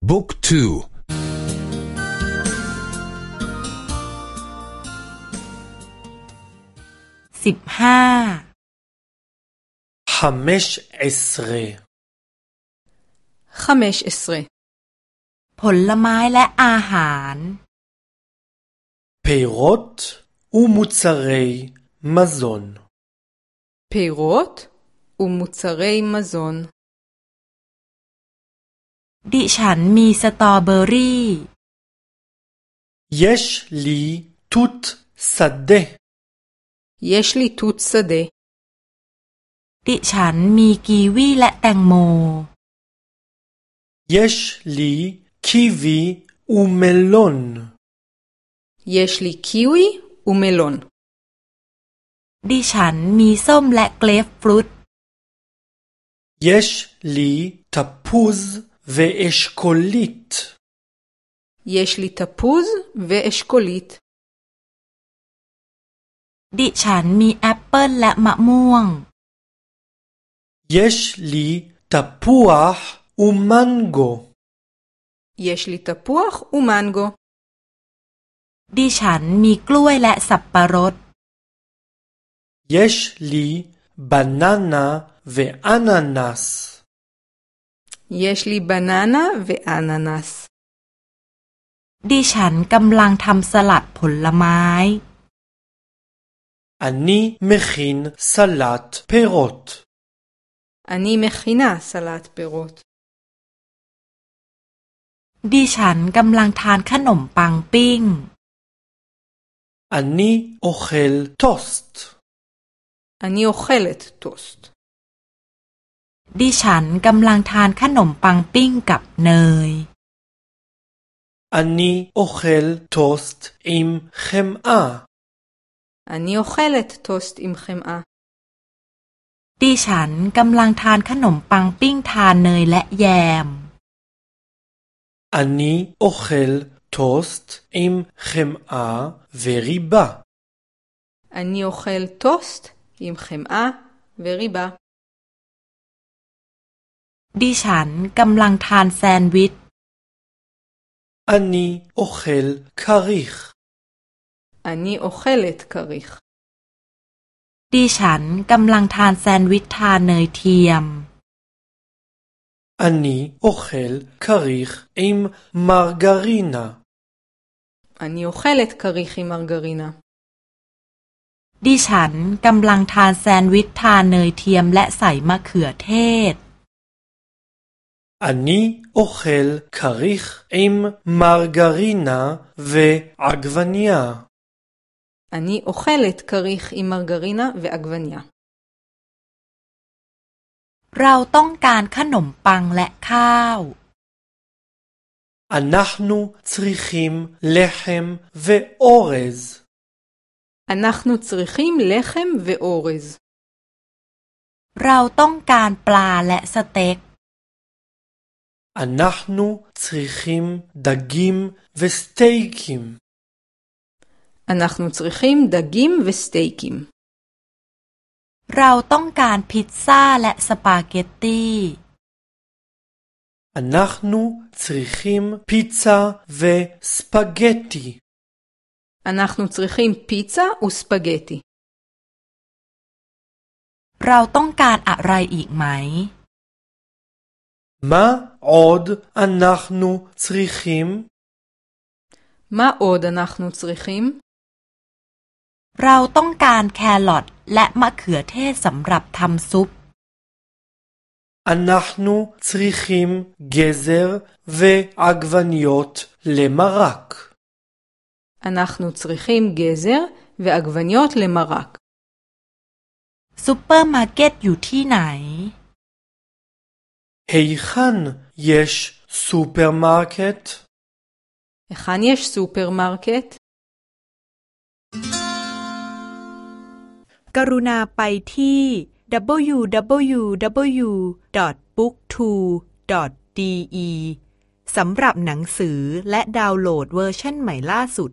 Book 2 15 15ผลไม้และอาหาร Perot u m u t z a r e i mazon Perot u m u t z a r e i mazon ดิฉันมีสตรอเบอรี่ יש לי תות שדה יש לי תות שדה ดิฉันมีกีวีและแตงโม יש לי ק י u melon y e s ש לי ק י ו ו u melon ดิฉันมีส้มและเกรฟฟรุต י l i t a p u ז ואשכולית. יש לי תפוז ואשכולית. ดิฉันมีแอปเปิลและมะม่วง יש לי תפוח ומנגו. יש לי תפוח ומנגו. ดิฉันมีกล้วยและสับปะรด יש לי בננה ואננס. יש לי בננה ואננס ดิฉันกำลังทำสลัดผลไม้ אני מכין סלט פירות. אני מכינה סלט פירות. ดิฉันกำลังทานขนมปังปิ้ง אני אוכל טוסט. אני אוכלת טוסט. ดิฉันกำลังทานขนมปังปิ้งกับเนย อันนี้โอเคลทอสต์อิมเคมอาอันนี้โอเคลทอสต์อิมเคมอาดิฉันกำลังทานขนมปังปิ้งทานเนยและแยม อันนี้โอเคลทอสต์อิมเคมอาเวริบาอันนี้โอเคลทอสต์อิมเคมอาเวริบาดิฉันกำลังทานแซนด์วิช อันนี้โอเคลคาริช อันนี้โอเคลต์คาริช ดิฉันกำลังทานแซนด์วิชทาเนยเทียม อันนี้โอเคลคาริชอิมมาร์การีนาอันนี้โอเคลต์คาริชอิมมาร์การีนาดิฉันกำลังทานแซนด์วิชทาเนยเทียมและใส่มะเขือเทศ אני אוכל כריך עם מרגרינה ועגבניה. אני אוכלת כריך עם מרגרינה ועגבנייה. เราต้องการขนมปังและข้าว אנחנו צריכים לחם ואורז. אנחנו צריכים לחם ואורז. เราต้องการปลาและสเต็ก אנחנו צריכים דגים וסטייקים. אנחנו צריכים דגים וסטייקים. เราต้องการพิซซ่าและสปาเกตตี אנחנו צריכים פיצה וספגטי. אנחנו צריכים פיצה וספגטי. เราต้องการอะไรอีกไหม מה עוד אנחנו צריכים? מה עוד אנחנו צריכים? เราต้องการแครอทและมะเขือเทศสำหรับทำซุป אנחנו צריכים גזר ועגבניות למרק. אנחנו צריכים גזר ועגבניות למרק. סופרמרקט อยู่ที่ไหน היכן יש סופרמרקט? היכן יש סופרמרקט? กรุณาไปที่ www.booktwo.de สำหรับหนังสือและดาวน์โหลดเวอร์ชันใหม่ล่าสุด